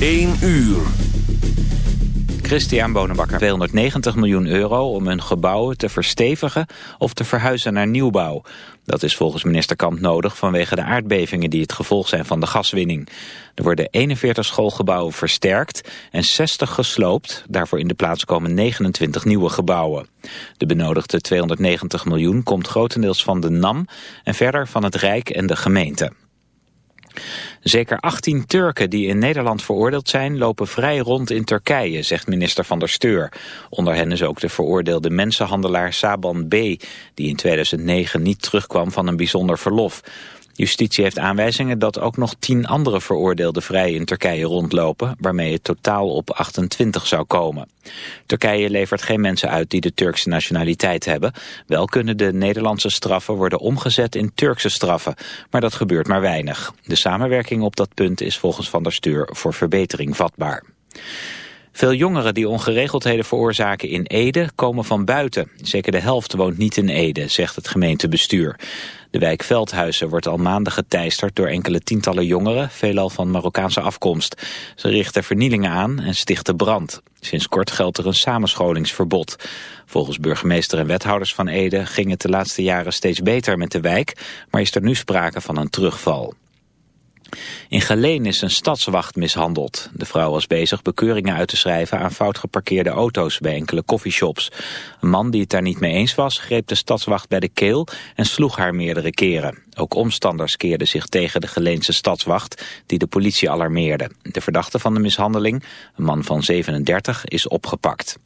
1 uur. Christian Bonenbakker 290 miljoen euro om hun gebouwen te verstevigen of te verhuizen naar nieuwbouw. Dat is volgens minister Kamp nodig vanwege de aardbevingen die het gevolg zijn van de gaswinning. Er worden 41 schoolgebouwen versterkt en 60 gesloopt. Daarvoor in de plaats komen 29 nieuwe gebouwen. De benodigde 290 miljoen komt grotendeels van de NAM en verder van het Rijk en de gemeente. Zeker 18 Turken die in Nederland veroordeeld zijn lopen vrij rond in Turkije, zegt minister van der Steur. Onder hen is ook de veroordeelde mensenhandelaar Saban B, die in 2009 niet terugkwam van een bijzonder verlof. Justitie heeft aanwijzingen dat ook nog tien andere veroordeelden vrij in Turkije rondlopen, waarmee het totaal op 28 zou komen. Turkije levert geen mensen uit die de Turkse nationaliteit hebben. Wel kunnen de Nederlandse straffen worden omgezet in Turkse straffen, maar dat gebeurt maar weinig. De samenwerking op dat punt is volgens Van der Steur voor verbetering vatbaar. Veel jongeren die ongeregeldheden veroorzaken in Ede komen van buiten. Zeker de helft woont niet in Ede, zegt het gemeentebestuur. De wijk Veldhuizen wordt al maanden geteisterd door enkele tientallen jongeren, veelal van Marokkaanse afkomst. Ze richten vernielingen aan en stichten brand. Sinds kort geldt er een samenscholingsverbod. Volgens burgemeester en wethouders van Ede ging het de laatste jaren steeds beter met de wijk, maar is er nu sprake van een terugval. In Geleen is een stadswacht mishandeld. De vrouw was bezig bekeuringen uit te schrijven aan fout geparkeerde auto's bij enkele coffeeshops. Een man die het daar niet mee eens was, greep de stadswacht bij de keel en sloeg haar meerdere keren. Ook omstanders keerden zich tegen de Geleense stadswacht, die de politie alarmeerde. De verdachte van de mishandeling, een man van 37, is opgepakt.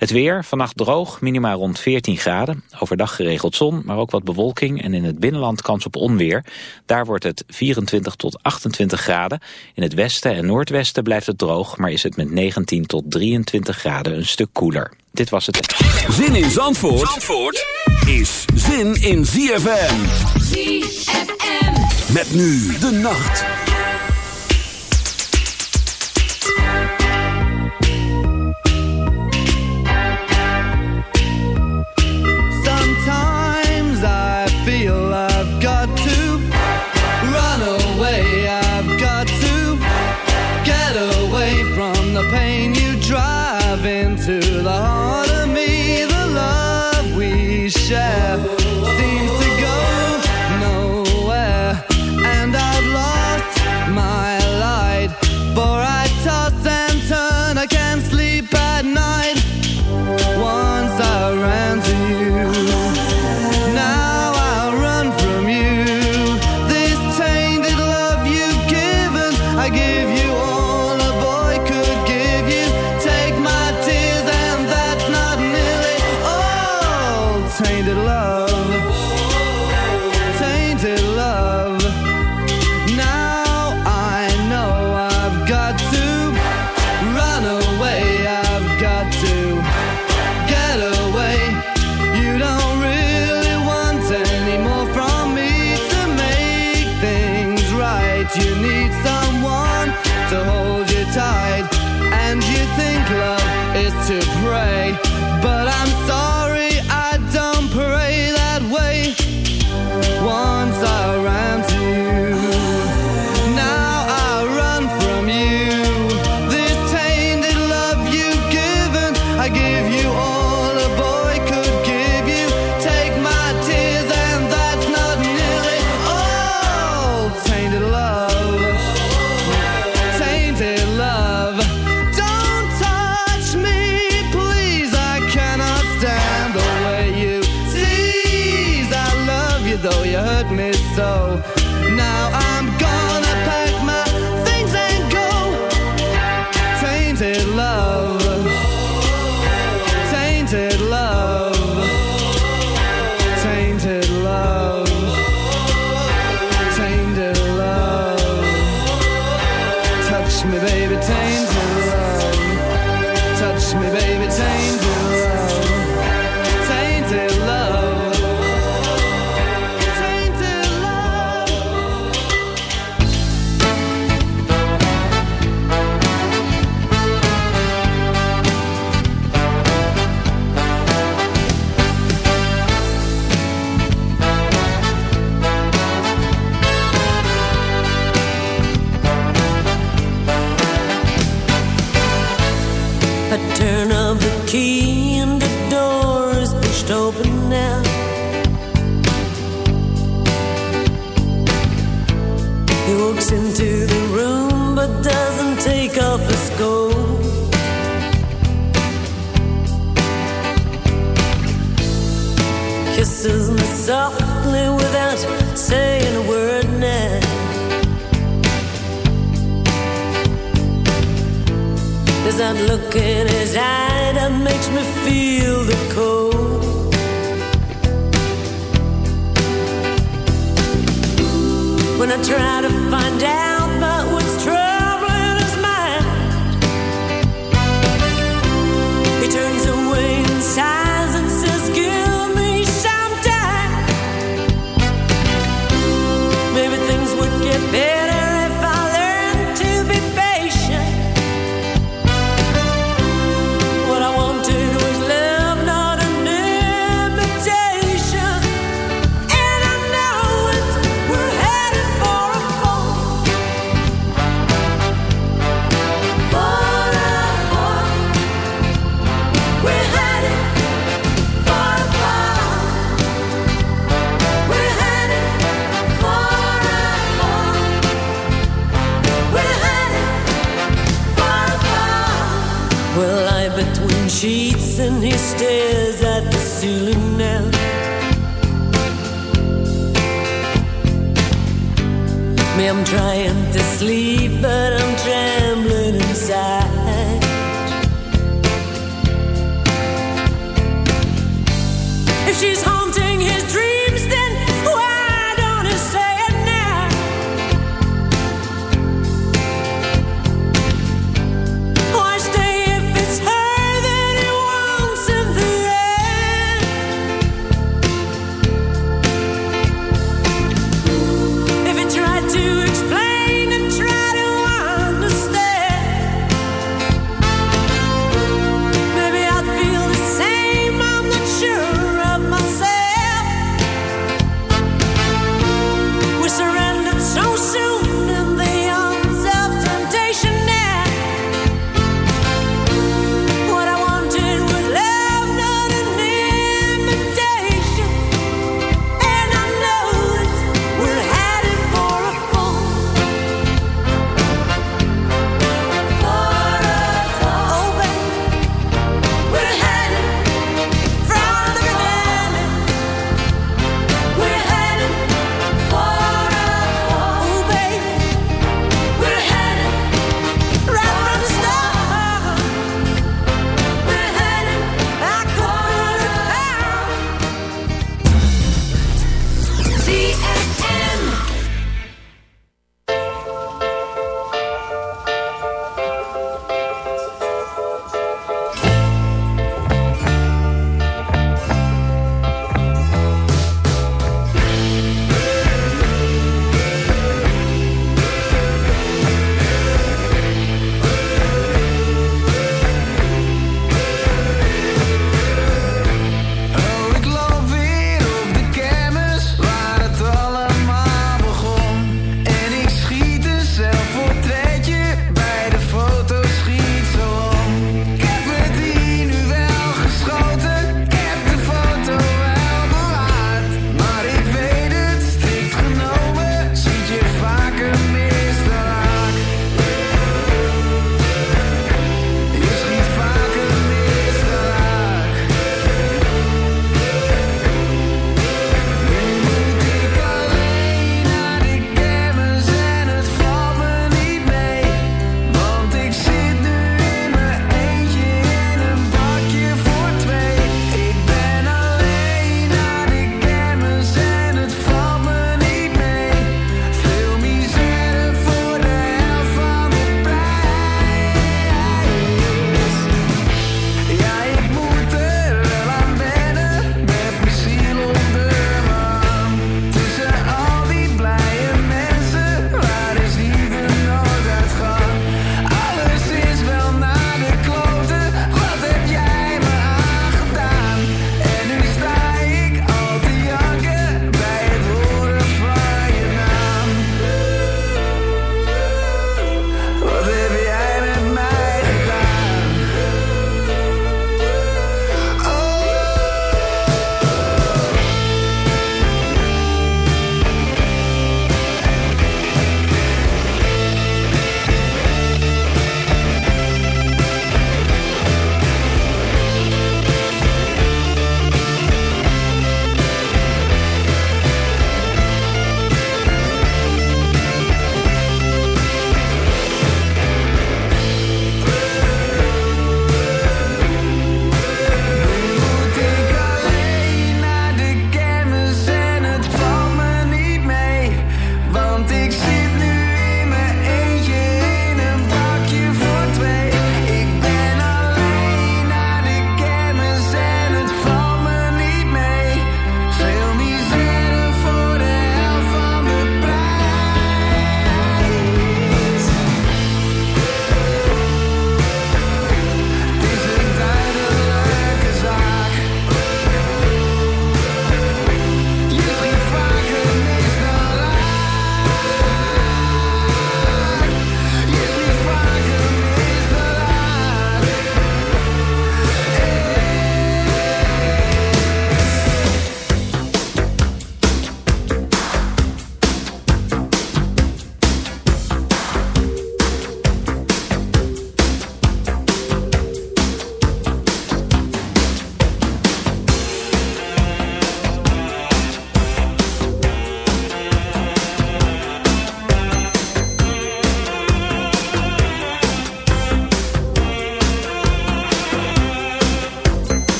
Het weer, vannacht droog, minima rond 14 graden. Overdag geregeld zon, maar ook wat bewolking en in het binnenland kans op onweer. Daar wordt het 24 tot 28 graden. In het westen en noordwesten blijft het droog, maar is het met 19 tot 23 graden een stuk koeler. Dit was het. Zin in Zandvoort, Zandvoort is zin in ZFM. ZFM. Met nu de nacht. Try to find out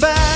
back.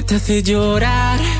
que te hace llorar.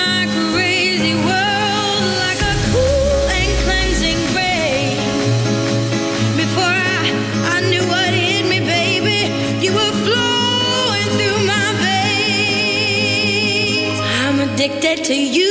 addicted to you.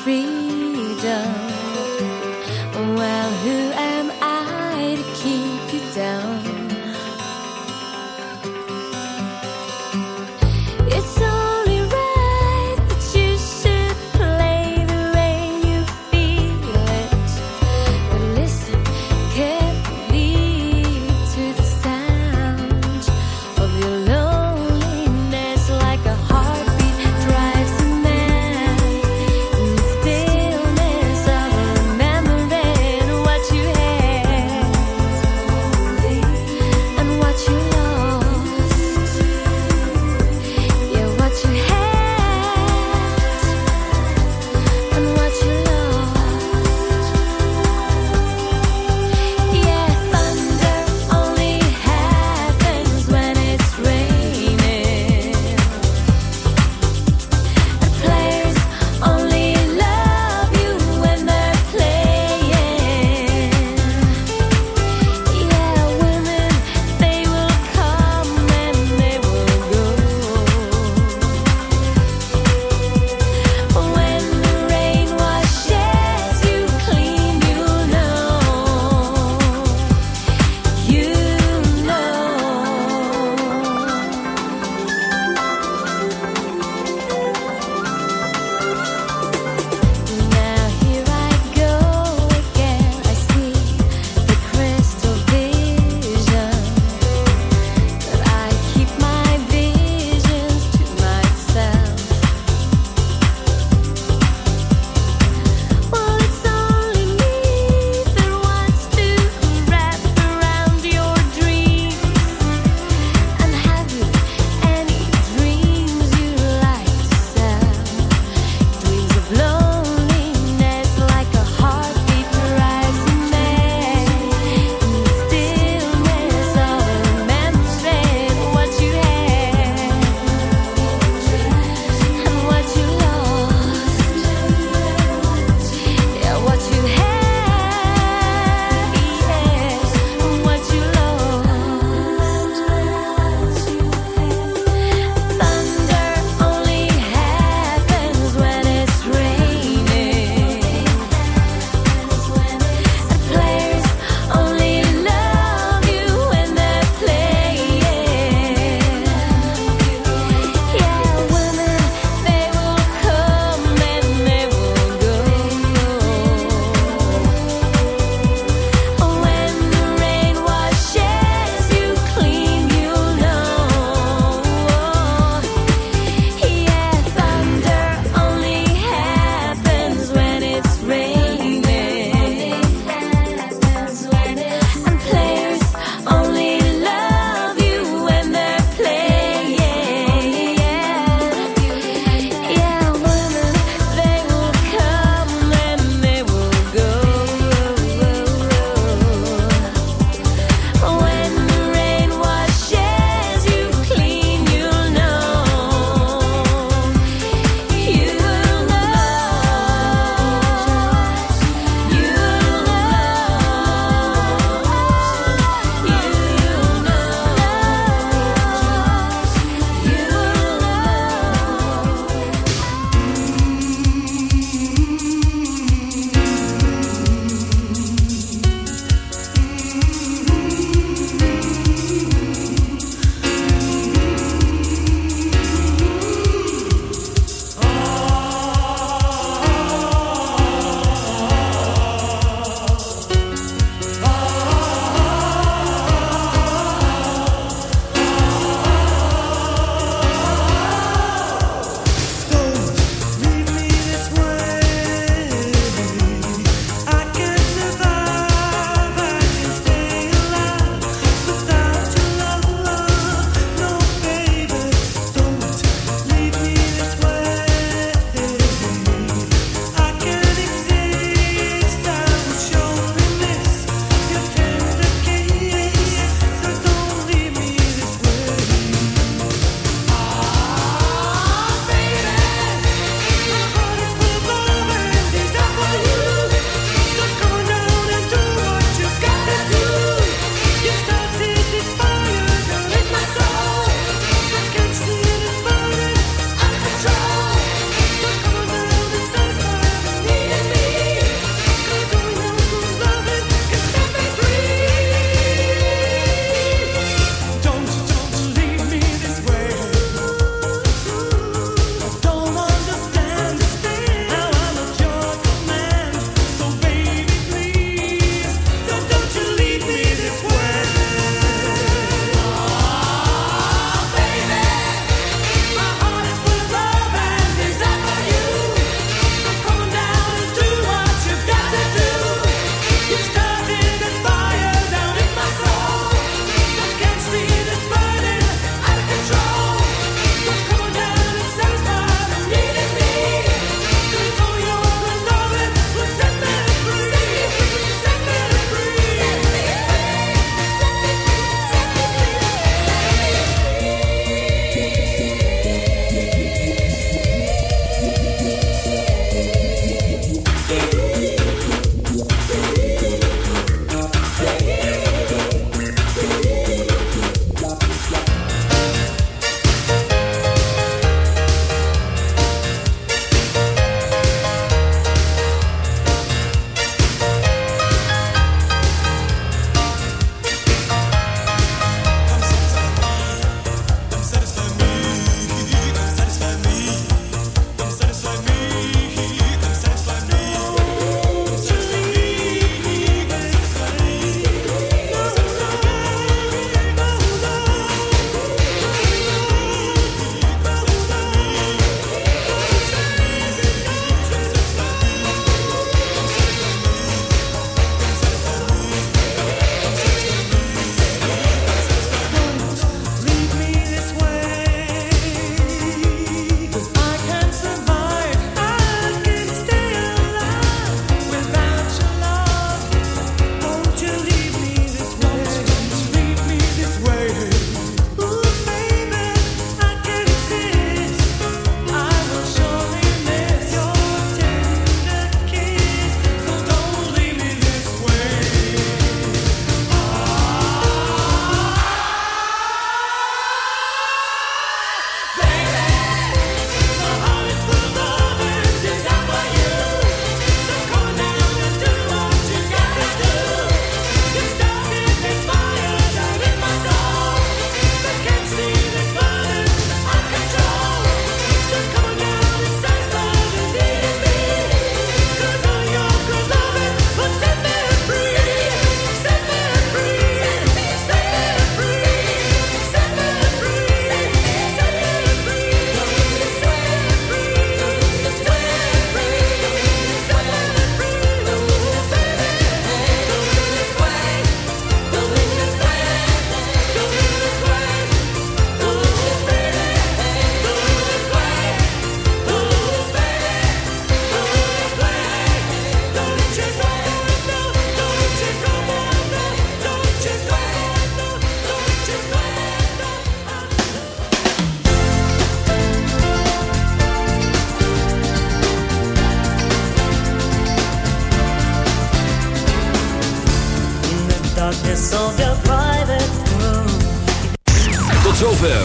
free.